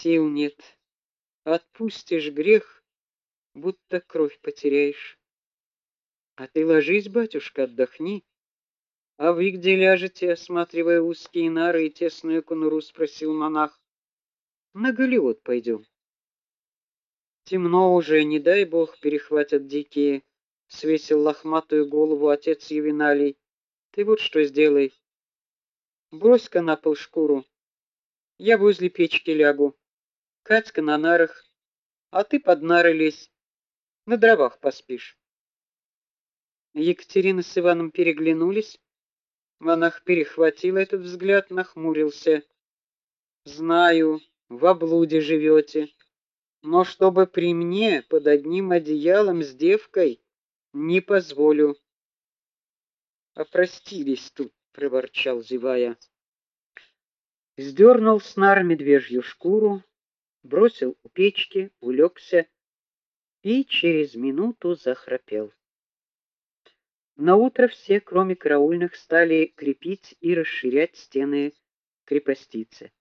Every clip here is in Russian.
Сил нет. Отпустишь грех, будто кровь потеряешь. А ты ложись, батюшка, отдохни. А вы где ляжете, осматривая узкие нары и тесную конуру, спросил монах. На Голливуд пойдем. Темно уже, не дай бог перехватят дикие, свесил лохматую голову отец Евиналий. Ты вот что сделай. Брось-ка на пол шкуру. Я возле печки лягу. Катька на нарах, а ты под нары лезь. На дровах поспишь. Екатерина с Иваном переглянулись. Монах перехватил этот взгляд, нахмурился. Знаю, в облуде живете, но чтобы при мне под одним одеялом с девкой не позволю. Опростились тут, проворчал зевая. Сдернул с нар медвежью шкуру, бросил у печки, улегся и через минуту захрапел. На утро все, кроме караульных, стали крепить и расширять стены крепостицы.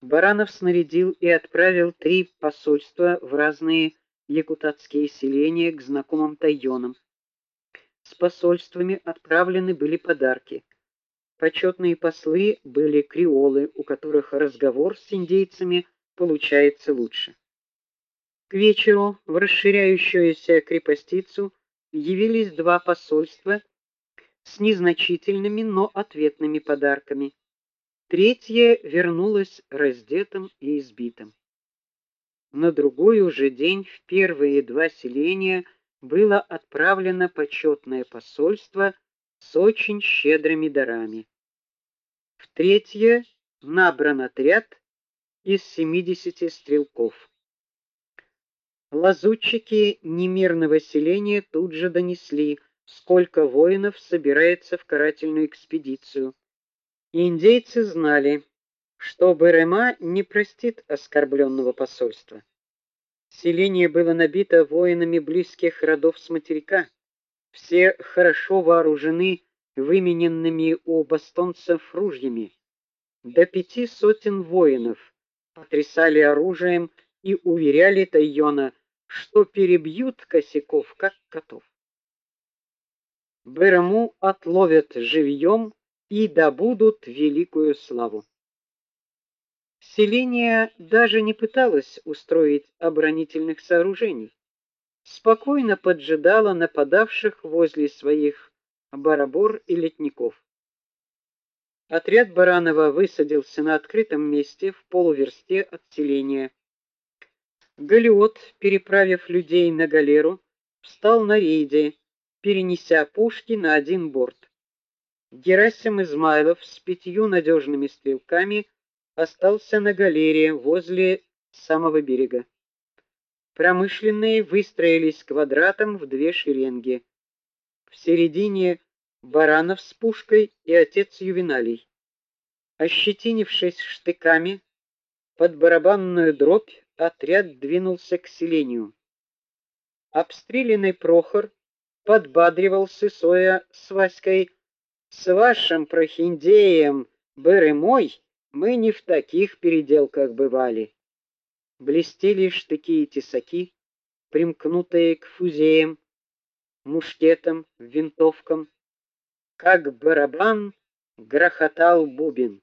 Баранов снарядил и отправил три посольства в разные якутатские селения к знакомым тайонам. С посольствами отправлены были подарки. Почетные послы были креолы, у которых разговор с индейцами получается лучше. К вечеру в расширяющуюся крепостицу явились два посольства с незначительными, но ответными подарками. Третье вернулось раздетым и избитым. На другой уже день в первые два селения было отправлено почетное посольство с очень щедрыми дарами. В третье набран отряд из 70 стрелков. Лазутчики немирного селения тут же донесли, сколько воинов собирается в карательную экспедицию. Индейцы знали, что Берема не простит оскорбленного посольства. Селение было набито воинами близких родов с материка. Все хорошо вооружены вымененными у бастонцев ружьями. До пяти сотен воинов потрясали оружием и уверяли Тайона, что перебьют косяков как котов. Берему отловят живьем и добудут великую славу. Селение даже не пыталось устроить оборонительных сооружений. Спокойно поджидало нападавших возле своих барабор и летников. Отряд Баранова высадился на открытом месте в полуверсте от селения. Галиот, переправив людей на галеру, встал на рейде, перенеся пушки на один борт. Герасим Измайлов с пятью надежными стрелками остался на галере возле самого берега. Промышленные выстроились квадратом в две шеренги. В середине Баранов с пушкой и отец Ювеналий. Ощетинившись штыками под барабанную дробь, отряд двинулся к селению. Обстрелянный Прохор подбадривал Сысоя с Васькой: "С вашим прохиндеем, быры мой, мы не в таких переделках бывали". Блестели штыки и тесаки, примкнутые к фузеям, мушкетам, винтовкам. Как барабан грохотал бубен.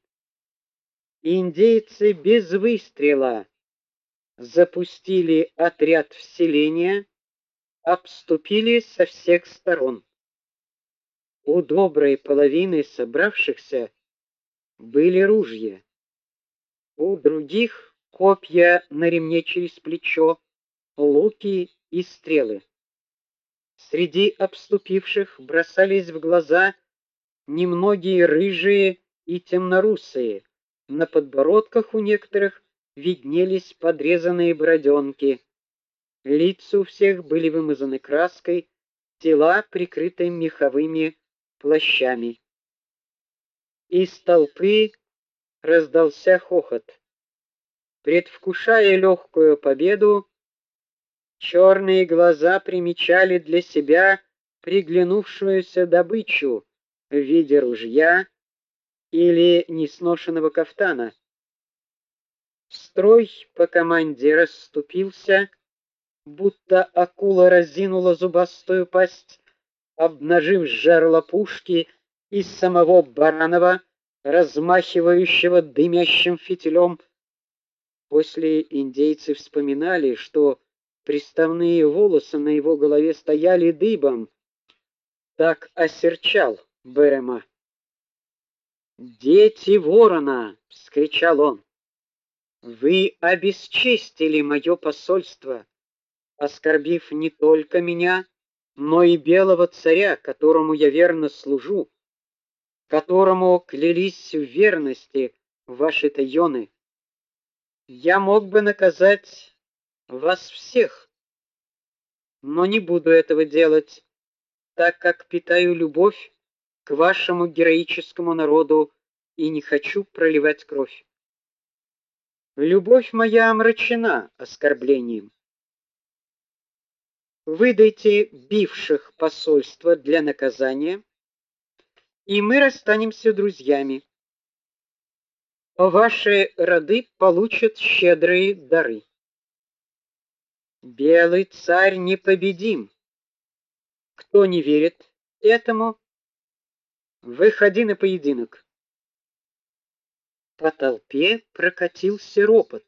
Индейцы без выстрела запустили отряд в селение, обступили со всех сторон. У доброй половины собравшихся были ружья. У других копья на ремне через плечо, луки и стрелы. Среди обступивших бросались в глаза немногие рыжие и темнорусые. На подбородках у некоторых виднелись подрезанные бороденки. Лица у всех были вымазаны краской, тела прикрыты меховыми плащами. Из толпы раздался хохот. Предвкушая легкую победу, черные глаза примечали для себя приглянувшуюся добычу в виде ружья или несношенного кафтана. Строй по команде расступился, будто акула разинула зубастую пасть, обнажив жерло пушки из самого Баранова, размахивающего дымящим фитилем. После индейцы вспоминали, что приставные волосы на его голове стояли дыбом. Так осерчал Берема. "Дети ворона!" вскричал он. "Вы обесчестили мое посольство, оскорбив не только меня, но и белого царя, которому я верно служу, которому клялись в верности ваши тайоны. Я мог бы наказать вас всех, но не буду этого делать, так как питаю любовь к вашему героическому народу и не хочу проливать кровь. Любовь моя омрачена оскорблением. Выдайте бивших посольства для наказания, и мы расстанемся друзьями. Ваши роды получат щедрые дары. Белый царь непобедим. Кто не верит этому, Выходи на поединок. По толпе прокатился ропот.